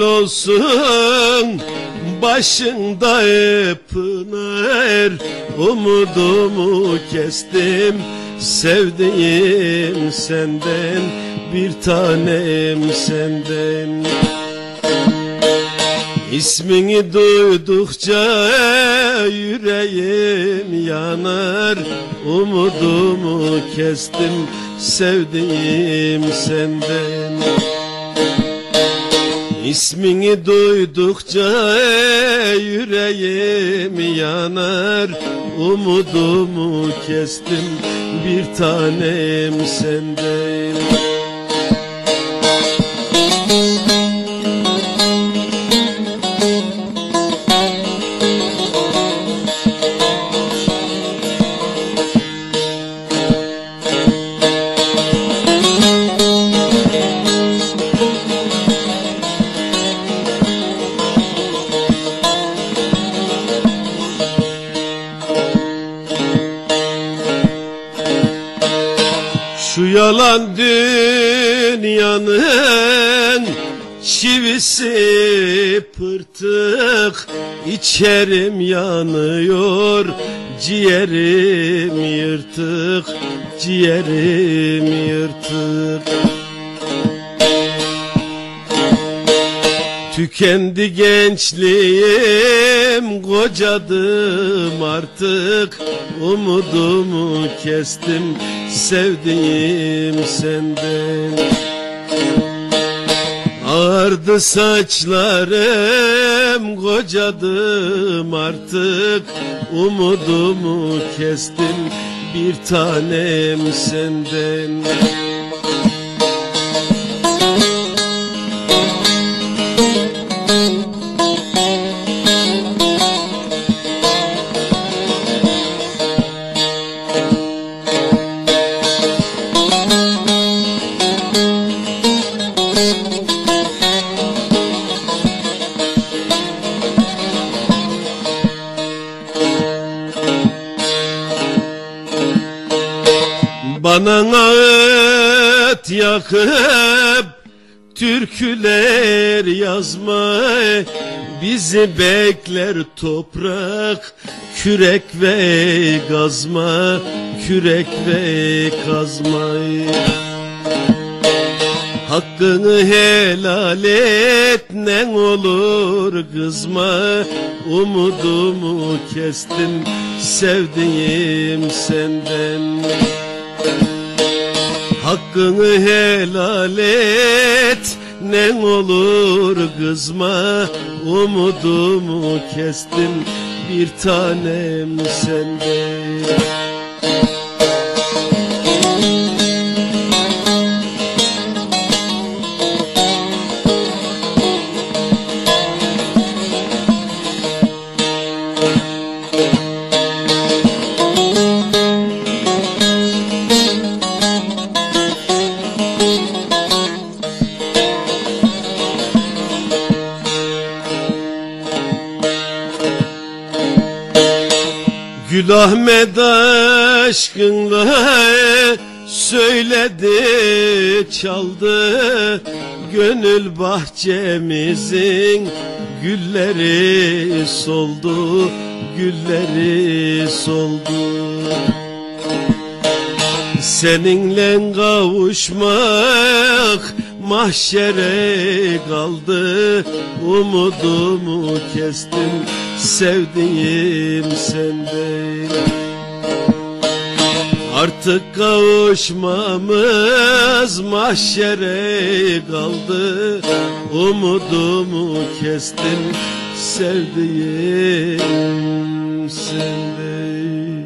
olsun Başında pınar. Umudumu kestim Sevdiğim senden Bir tanem senden. İsmini duydukça yüreğim yanar. Umudumu kestim sevdiğim senden İsmini duydukça yüreğim yanar. Umudumu kestim bir tanem senden yalan dünyanın çivisi pırtık. İçerim yanıyor ciğerim yırtık. Ciğerim yırtık Tükendi gençliğim kocadım artık. Umudumu kestim sevdiğim senden. Ağardı saçlarım kocadım artık. Umudumu kestim bir tanem senden Bana ağıt yakıp türküler yazma Bizi bekler toprak. Kürek ve kazma Kürek ve kazma Hakkını helal et ne olur kızma. Umudumu kestim sevdiğim senden Hakkını helal et. Ne olur kızma Umudumu kestim. Bir tanem senden Gül Ahmet aşkınla söyledi çaldı. Gönül bahçemizin gülleri soldu Gülleri soldu. Seninle kavuşmak mahşere kaldı. Umudumu kestim sevdiğim senden Artık kavuşmamız mahşere kaldı. Umudumu kestim sevdiğim senden